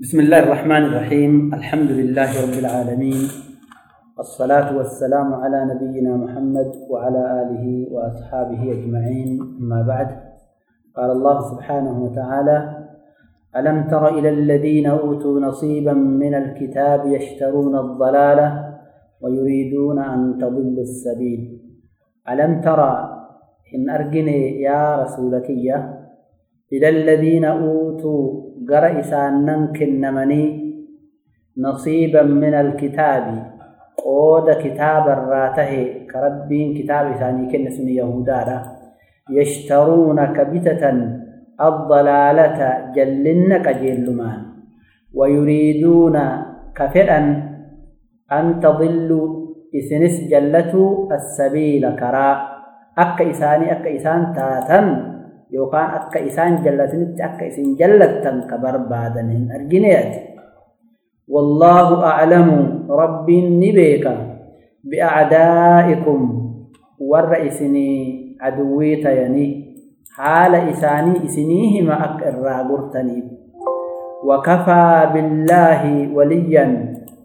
بسم الله الرحمن الرحيم. الحمد لله رب العالمين. الصلاة والسلام على نبينا محمد وعلى آله وأصحابه أجمعين. أما بعد قال الله سبحانه وتعالى ألم تر إلى الذين أوتوا نصيبا من الكتاب يشترون الضلالة ويريدون أن تضلوا السبيل؟ ألم ترى إن أرجني يا رسولك إلى الذين أوتوا قرأ إسانن كنمني نصيبا من الكتاب. قود كتاب الراته كربين كتاب إساني كنسن يهودا يشترون كبتة الضلالة جلنك جلمان ويريدون كفرا أن تضلوا. إسنس جلتوا السبيل كرا. أك إساني أك إسان تاتن yookaan akka isaan jallatanitti akka isin jallattan ka barbaadan hin argineeti wallaahu aclamu rabbiin ni beeka biacdaa'ikum warra isinii aduwwii tayanii haala isaanii isinii hima akka irraa gurtaniif wakafaa billaahi waliyyan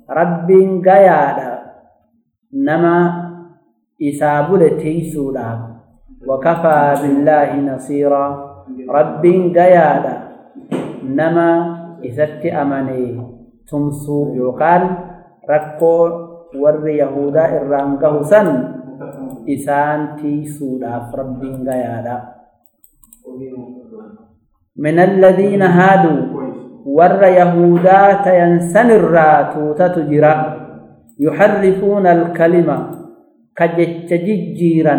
rabbiin gayaadha nama isaa bule tiisuudhaaf وكفى بالله نصيرا. رب قيادا. نما إذت أمني. تمسو يقال. ركو ور يهودا إرانقه سن. إسان تيسودا رب قيادا. من الذين هادوا. ور يهودا تينسن الراتو تتجرا. يحرفون الكلمة. كجتججيرا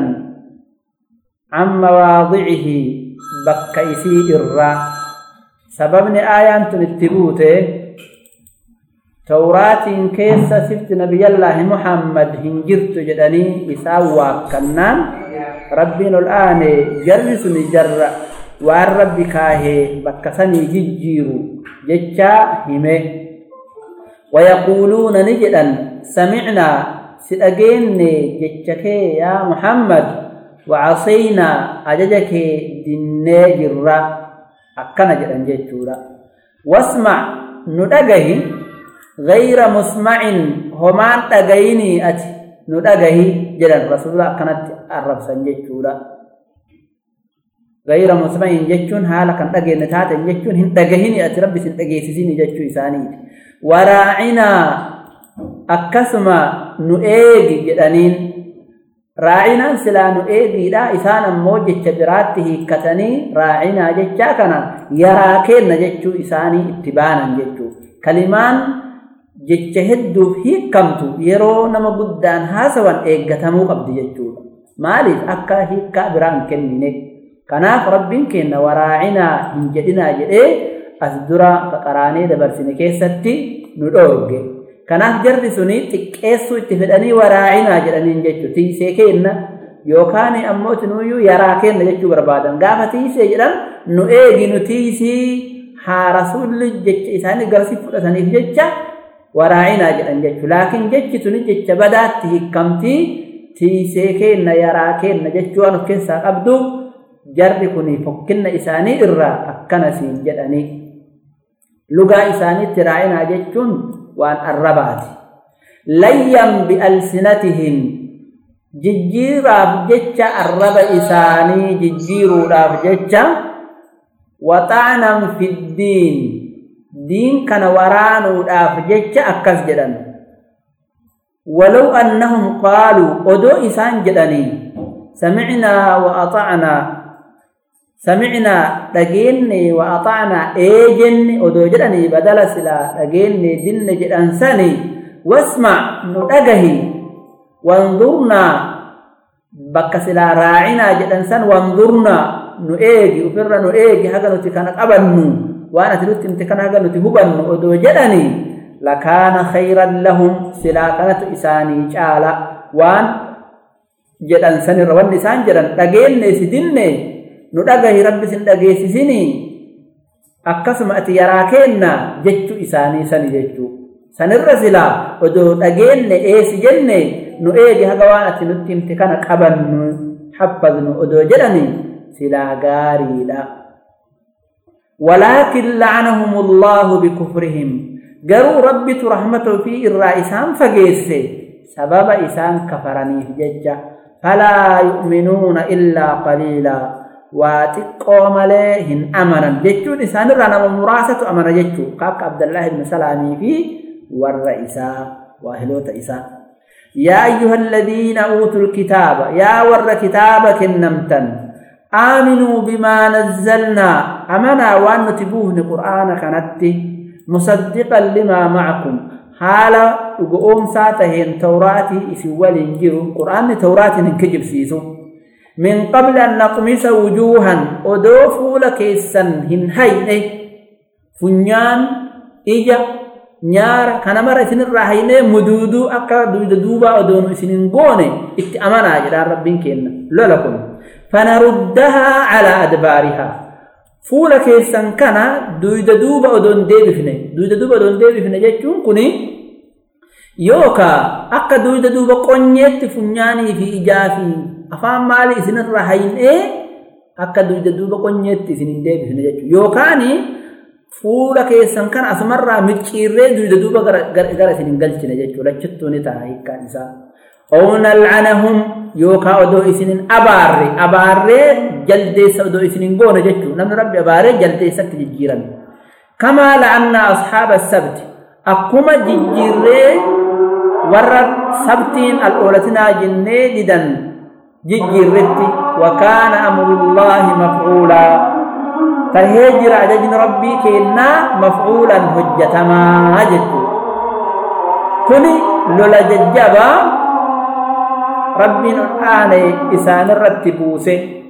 عن مواضعه بكيسي إرّا سببني آيان تنتبوته توراة كيس سفت نبي الله محمد هنجرت جدني إساوى كنان ربنا الآن جرس نجر وآن ربي كاهي بكسني ججيرو ججا همه ويقولون نجدا سمعنا سأجيني ججكي يا محمد. وعصينا أججك دني جرا أكنا جدن جتورا واسمع ندقه. غير مسمع همان تقيني أتي. ندقه. جدن رسول الله كانت الرب سنجتورا غير مسمع جتون حالا كان تقين نتاتا جتون هن تقهيني أتي. ربي سنتقيسيني جتو إساني وراعنا أكسما نؤيجي جدنين. Raacinaan silaa nu eegiidha isaan ammoo jecha biraatti hiikkatanii raacinaa jechaa kana yaraa kenna jechuu isaanii itti baanan jechuu. Kalimaan jecha hedduuf hiikkamtu yeroo nama guddaan haasawan eeggatamuu qabdi jechuudha maaliif akka hiikkaa biraan kennine? Kanaaf rabbiin kenna waraacinaa hin jedhinaa jedhee as dura qaraanee dabarsine keessatti nu dhoorge kanaaf jarri suni xiqqeessuu itti fedhanii waraacinaa jedhaniin jechuu tiisee kenna yookaan ammoo nuyyuu yaraa kenna jechuu barbaadan. Gaafa tiisee jedhan nu eegi nu tiisii haa rasuulli jecha isaanii garsi fudhataniif jecha waraacinaa jedhan jechuu. Laakiin jechi suni jecha badaatti hiikkamtii tiisee kenna yaraa kenna jechuu waan of keessaa qabdu jarri kuni fokkinna isaanii irraa akkana siin jedhanii. Lugaa isaaniitti raacinaa jechuun وان الربات ليم بألسنتهم. ججيرا بجتشا الربع إساني ججيرا بجتشا وطعنا في الدين. دين كان ورانا بجتشا أكاس جدن. ولو أنهم قالوا أدو إسان جدني. سمعنا وأطعنا. Samicnaa dhageenne wa axacnaa eejenne odoo jedhanii badala silaa dhageenne dinne jedhan sani wasmac nu dhagahi wanzurnaa bakka silaa raacinaa jedhan san wanzurnaa nu eegi ufirra nu eegi haga nuti kana qabannu waan ati nutti himte kana haga nuti hubannu odoo jedhanii lakaana khayran نودغاي ربي سندغي سيني اكسمت يراكنا جچو اساني سن جچو سنرزلا ودو دغين اي سجنن نو اي غواات نتيم تكنا قبن. حبذن ودو جدني سلا غاريدا ولكن لعنهم الله بكفرهم. جرو ربي رحمته في الرئسان فجيس سبب اسان كفرني ججا فلا يؤمنون الا قليلا. واتقوا مليهن أمنا ججون إسان رانا مراسة أمنا ججو كاك عبد الله بن سلامي في والرئيسا وأهلوت إسان يا أيها الذين أوتوا الكتاب يا ور كتابك النمتن آمنوا بما نزلنا. أمنا وأن نتبوه قرآن كانت مصدقا لما معكم. حالا وقوم ساتهن توراتي إسوال إنجيرو قرآن توراتي ننكجب سيسو من قبل أن نقمس وجوها أدوفوا لكيسا هنهين فنيان kana mara isinirraa haynee muduuduu akka duyda duubaa odoonu isinin goone itti amanaa jedhaan rabbiin kenna lola kun fanaruddahaa calaa adbaarihaa fuula keessan kana duyda duuba odoon deebifne duyda duuba odoon deebifne jechuun kuni yookaa akka duyda duuba qonyeetti funyaanii fi ijaa fi afaan maalii isinirraa haynee akka duyda duuba qonyeetti isinin deebifne jechuudha yookaanii fuula keessan kan asumarraa micciirree duyda duuba gara isin galchine jechuudha achittuu ni ta'a hiikkaan isaa oo nalcanahum yookaa odoo isinin abaarre abaarree jaldeessa odoo isinin goone jechuu namni rabbi abaaree jaldeessatti jijjiirame kamaa la'annaa asxaaba sabti akkuma jijjiirree warra sabtiin al'oolatinaa jennee didan جيرتي وكان أمر الله مفعولا. فهجر اججن ربي كنا مفعولا هجت ما هجت. كني لولا ججبا ربي نعاني إسان الرتبوسي.